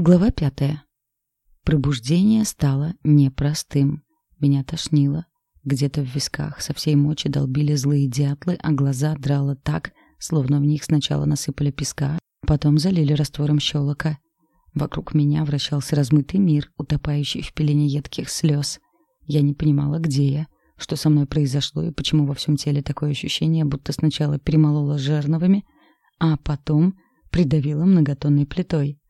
Глава пятая. Пробуждение стало непростым. Меня тошнило. Где-то в висках со всей мочи долбили злые дятлы, а глаза драло так, словно в них сначала насыпали песка, потом залили раствором щелока. Вокруг меня вращался размытый мир, утопающий в пелене едких слез. Я не понимала, где я, что со мной произошло и почему во всем теле такое ощущение, будто сначала перемолола жерновыми, а потом придавила многотонной плитой.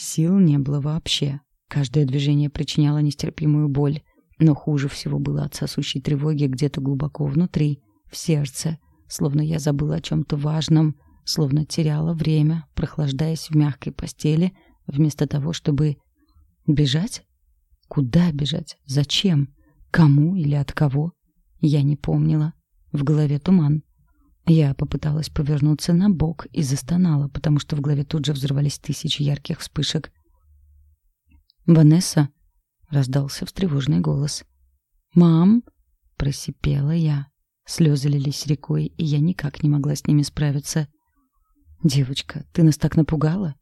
Сил не было вообще. Каждое движение причиняло нестерпимую боль. Но хуже всего было от сосущей тревоги где-то глубоко внутри, в сердце, словно я забыла о чем-то важном, словно теряла время, прохлаждаясь в мягкой постели, вместо того, чтобы бежать? Куда бежать? Зачем? Кому или от кого? Я не помнила. В голове туман. Я попыталась повернуться на бок и застонала, потому что в голове тут же взорвались тысячи ярких вспышек. «Ванесса?» — раздался встревоженный голос. «Мам?» — просипела я. Слезы лились рекой, и я никак не могла с ними справиться. «Девочка, ты нас так напугала?»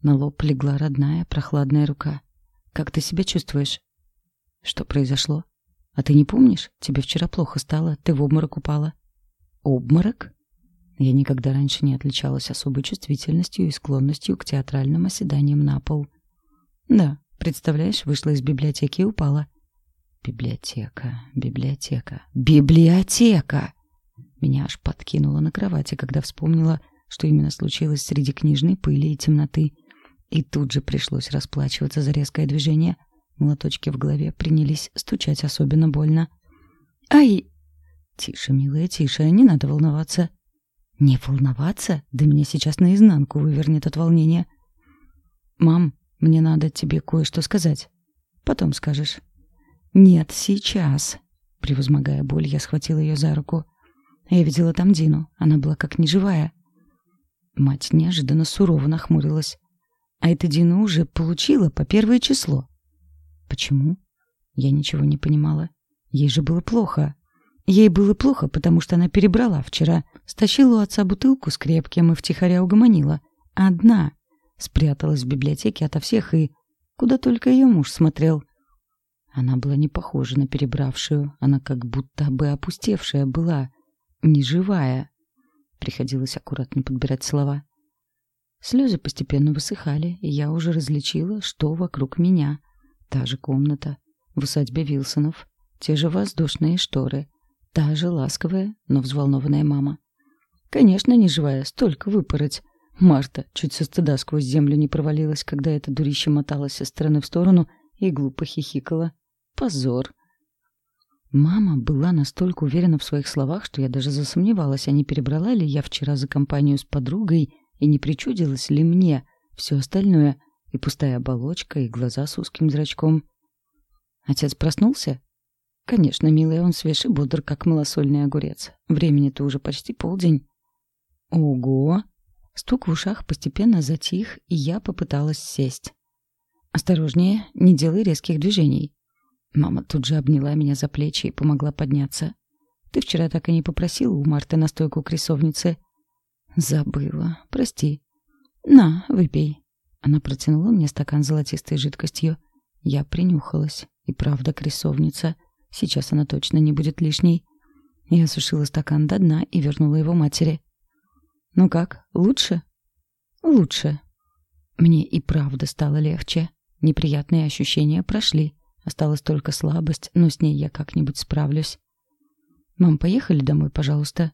На лоб легла родная, прохладная рука. «Как ты себя чувствуешь?» «Что произошло?» «А ты не помнишь? Тебе вчера плохо стало, ты в обморок упала». Обморок? Я никогда раньше не отличалась особой чувствительностью и склонностью к театральным оседаниям на пол. Да, представляешь, вышла из библиотеки и упала. Библиотека, библиотека, библиотека! Меня аж подкинуло на кровати, когда вспомнила, что именно случилось среди книжной пыли и темноты. И тут же пришлось расплачиваться за резкое движение. Молоточки в голове принялись стучать особенно больно. «Ай!» «Тише, милая, тише, не надо волноваться». «Не волноваться? Да меня сейчас наизнанку вывернет от волнения». «Мам, мне надо тебе кое-что сказать. Потом скажешь». «Нет, сейчас». Превозмогая боль, я схватила ее за руку. Я видела там Дину. Она была как неживая. Мать неожиданно сурово нахмурилась. А эта Дина уже получила по первое число. Почему? Я ничего не понимала. Ей же было плохо. Ей было плохо, потому что она перебрала вчера, стащила у отца бутылку с крепким и втихаря угомонила. Одна. Спряталась в библиотеке ото всех и... Куда только ее муж смотрел. Она была не похожа на перебравшую, она как будто бы опустевшая была, неживая. Приходилось аккуратно подбирать слова. Слезы постепенно высыхали, и я уже различила, что вокруг меня. Та же комната, в усадьбе Вилсонов, те же воздушные шторы — Та же ласковая, но взволнованная мама. Конечно, не живая, столько выпороть. Марта чуть со стыда сквозь землю не провалилась, когда это дурище моталось из стороны в сторону и глупо хихикала. Позор. Мама была настолько уверена в своих словах, что я даже засомневалась, а не перебрала ли я вчера за компанию с подругой и не причудилось ли мне все остальное, и пустая оболочка, и глаза с узким зрачком. Отец проснулся? Конечно, милый, он свеж и бодр, как малосольный огурец. Времени-то уже почти полдень. Ого! Стук в ушах постепенно затих, и я попыталась сесть. «Осторожнее, не делай резких движений». Мама тут же обняла меня за плечи и помогла подняться. «Ты вчера так и не попросила у Марты настойку кресовницы?» «Забыла. Прости». «На, выпей». Она протянула мне стакан золотистой жидкостью. Я принюхалась. И правда кресовница — Сейчас она точно не будет лишней. Я осушила стакан до дна и вернула его матери. «Ну как, лучше?» «Лучше». Мне и правда стало легче. Неприятные ощущения прошли. Осталась только слабость, но с ней я как-нибудь справлюсь. «Мам, поехали домой, пожалуйста?»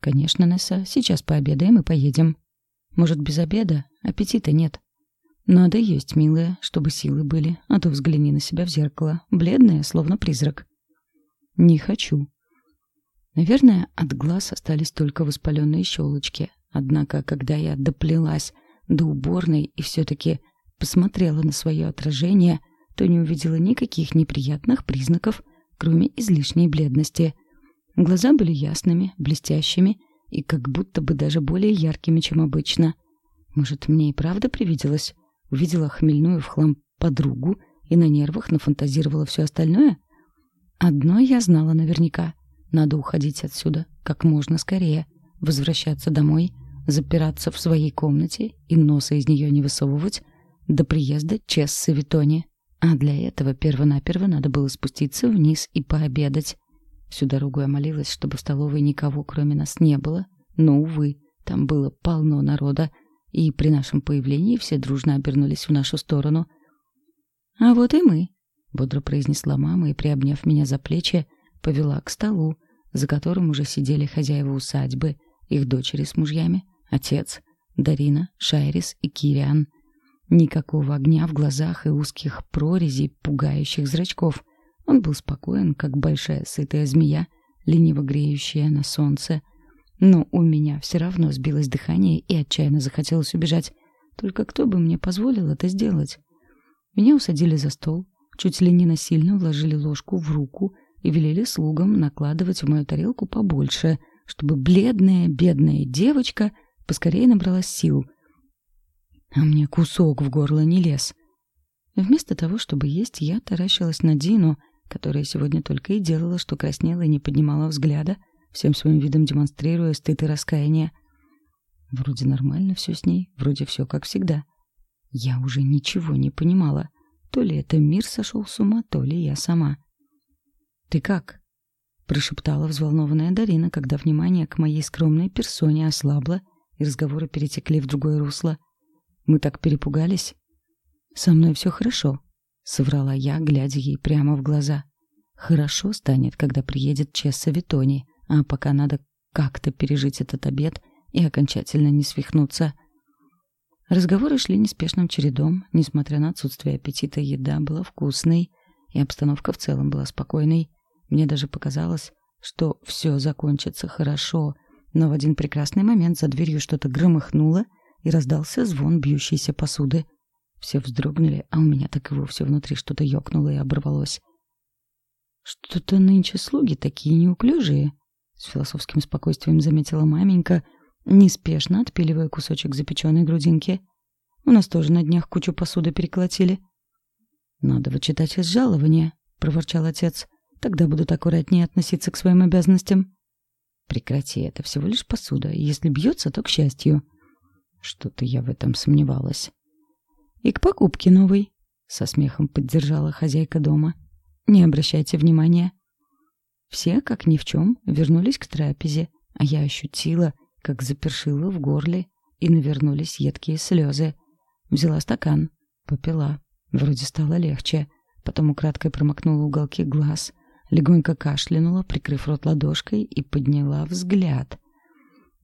«Конечно, Несса. Сейчас пообедаем и поедем». «Может, без обеда? Аппетита нет». Надо есть, милая, чтобы силы были, а то взгляни на себя в зеркало, бледная, словно призрак. Не хочу. Наверное, от глаз остались только воспаленные щелочки. Однако, когда я доплелась до уборной и все-таки посмотрела на свое отражение, то не увидела никаких неприятных признаков, кроме излишней бледности. Глаза были ясными, блестящими и как будто бы даже более яркими, чем обычно. Может, мне и правда привиделось? Увидела хмельную в хлам подругу и на нервах нафантазировала все остальное? Одно я знала наверняка. Надо уходить отсюда как можно скорее, возвращаться домой, запираться в своей комнате и носа из нее не высовывать, до приезда Чесса Витони. А для этого первонаперво надо было спуститься вниз и пообедать. Всю дорогу я молилась, чтобы в столовой никого, кроме нас, не было. Но, увы, там было полно народа, и при нашем появлении все дружно обернулись в нашу сторону. «А вот и мы», — бодро произнесла мама и, приобняв меня за плечи, повела к столу, за которым уже сидели хозяева усадьбы, их дочери с мужьями, отец, Дарина, Шайрис и Кириан. Никакого огня в глазах и узких прорезей, пугающих зрачков. Он был спокоен, как большая сытая змея, лениво греющая на солнце. Но у меня все равно сбилось дыхание и отчаянно захотелось убежать. Только кто бы мне позволил это сделать? Меня усадили за стол, чуть ли не насильно вложили ложку в руку и велели слугам накладывать в мою тарелку побольше, чтобы бледная, бедная девочка поскорее набралась сил. А мне кусок в горло не лез. Вместо того, чтобы есть, я таращилась на Дину, которая сегодня только и делала, что краснела и не поднимала взгляда, всем своим видом демонстрируя стыд и раскаяние. Вроде нормально все с ней, вроде все как всегда. Я уже ничего не понимала. То ли это мир сошел с ума, то ли я сама. «Ты как?» — прошептала взволнованная Дарина, когда внимание к моей скромной персоне ослабло, и разговоры перетекли в другое русло. «Мы так перепугались?» «Со мной все хорошо», — соврала я, глядя ей прямо в глаза. «Хорошо станет, когда приедет Чесса Витони, а пока надо как-то пережить этот обед и окончательно не свихнуться». Разговоры шли неспешным чередом, несмотря на отсутствие аппетита, еда была вкусной, и обстановка в целом была спокойной. Мне даже показалось, что все закончится хорошо, но в один прекрасный момент за дверью что-то громыхнуло, и раздался звон бьющейся посуды. Все вздрогнули, а у меня так и вовсе внутри что-то ёкнуло и оборвалось. «Что-то нынче слуги такие неуклюжие», — с философским спокойствием заметила маменька — неспешно отпиливая кусочек запеченной грудинки. У нас тоже на днях кучу посуды переколотили. «Надо вычитать из жалования», — проворчал отец. «Тогда будут аккуратнее относиться к своим обязанностям». «Прекрати, это всего лишь посуда. Если бьется, то к счастью». Что-то я в этом сомневалась. «И к покупке новой», — со смехом поддержала хозяйка дома. «Не обращайте внимания». Все, как ни в чем, вернулись к трапезе, а я ощутила, как запершило в горле, и навернулись едкие слезы. Взяла стакан, попила. Вроде стало легче. Потом украдкой промокнула уголки глаз, легонько кашлянула, прикрыв рот ладошкой, и подняла взгляд.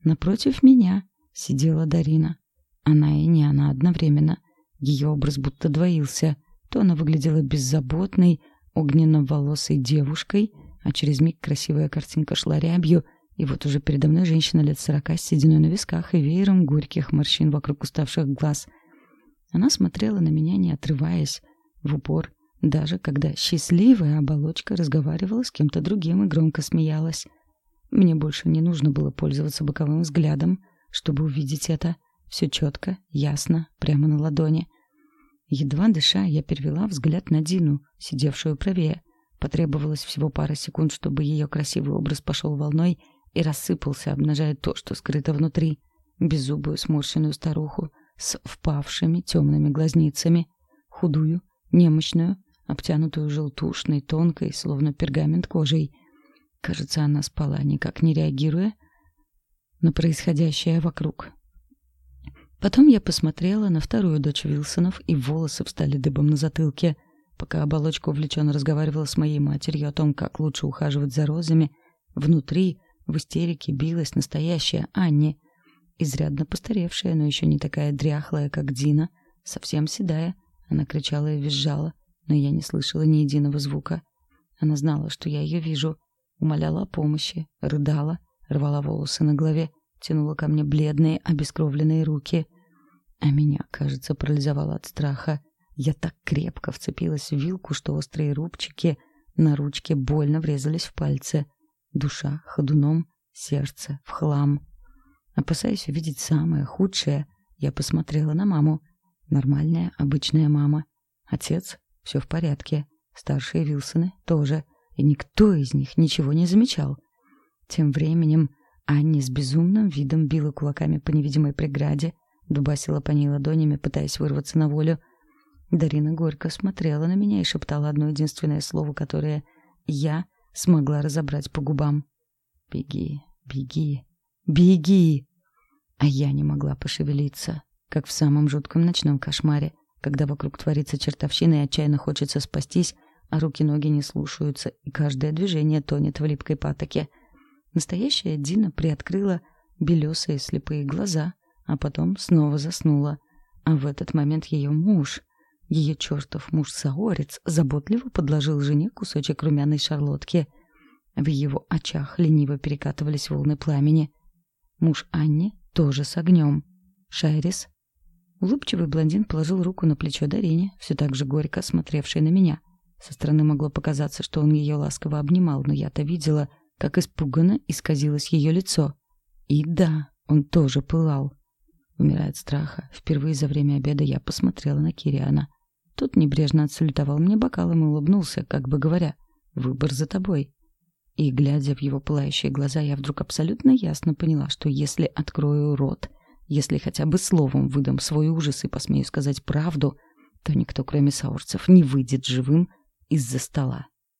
Напротив меня сидела Дарина. Она и не она одновременно. Ее образ будто двоился. То она выглядела беззаботной, огненно-волосой девушкой, а через миг красивая картинка шла рябью, и вот уже передо мной женщина лет сорока с сединой на висках и веером горьких морщин вокруг уставших глаз. Она смотрела на меня, не отрываясь, в упор, даже когда счастливая оболочка разговаривала с кем-то другим и громко смеялась. Мне больше не нужно было пользоваться боковым взглядом, чтобы увидеть это. Все четко, ясно, прямо на ладони. Едва дыша, я перевела взгляд на Дину, сидевшую правее. Потребовалось всего пара секунд, чтобы ее красивый образ пошел волной — и рассыпался, обнажая то, что скрыто внутри. Беззубую сморщенную старуху с впавшими темными глазницами, худую, немощную, обтянутую желтушной, тонкой, словно пергамент кожей. Кажется, она спала, никак не реагируя на происходящее вокруг. Потом я посмотрела на вторую дочь Вилсонов, и волосы встали дыбом на затылке. Пока оболочка увлеченно разговаривала с моей матерью о том, как лучше ухаживать за розами, внутри в истерике билась настоящая Анни, изрядно постаревшая, но еще не такая дряхлая, как Дина, совсем седая. Она кричала и визжала, но я не слышала ни единого звука. Она знала, что я ее вижу, умоляла о помощи, рыдала, рвала волосы на голове, тянула ко мне бледные, обескровленные руки. А меня, кажется, парализовало от страха. Я так крепко вцепилась в вилку, что острые рубчики на ручке больно врезались в пальцы. Душа ходуном, сердце в хлам. Опасаясь увидеть самое худшее, я посмотрела на маму. Нормальная, обычная мама. Отец, все в порядке. Старшие Вилсоны тоже. И никто из них ничего не замечал. Тем временем Анни с безумным видом била кулаками по невидимой преграде, дубасила по ней ладонями, пытаясь вырваться на волю, Дарина горько смотрела на меня и шептала одно единственное слово, которое я смогла разобрать по губам. «Беги, беги, беги!» А я не могла пошевелиться, как в самом жутком ночном кошмаре, когда вокруг творится чертовщина и отчаянно хочется спастись, а руки-ноги не слушаются, и каждое движение тонет в липкой патоке. Настоящая Дина приоткрыла белесые слепые глаза, а потом снова заснула. А в этот момент ее муж, ее чертов муж-саорец, заботливо подложил жене кусочек румяной шарлотки. В его очах лениво перекатывались волны пламени. Муж Анни тоже с огнем. Шайрис. Улыбчивый блондин положил руку на плечо Дарине, все так же горько смотревшей на меня. Со стороны могло показаться, что он ее ласково обнимал, но я-то видела, как испуганно исказилось ее лицо. И да, он тоже пылал. Умирая от страха, впервые за время обеда я посмотрела на Кириана. Тот небрежно отсалютовал мне бокалом и улыбнулся, как бы говоря, «Выбор за тобой». И, глядя в его пылающие глаза, я вдруг абсолютно ясно поняла, что если открою рот, если хотя бы словом выдам свой ужас и посмею сказать правду, то никто, кроме саурцев, не выйдет живым из-за стола.